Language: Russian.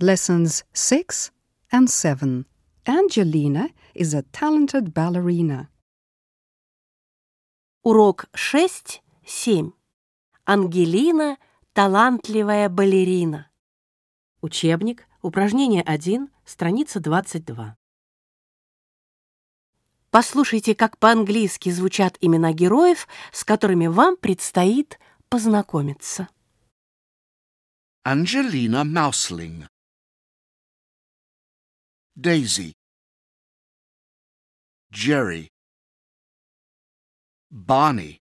Lessons 6 and 7. Angelina is a talented ballerina. Урок 6-7. Ангелина – талантливая балерина. Учебник, упражнение 1, страница 22. Послушайте, как по-английски звучат имена героев, с которыми вам предстоит познакомиться. Angelina Mausling. Daisy. Jerry. Barney.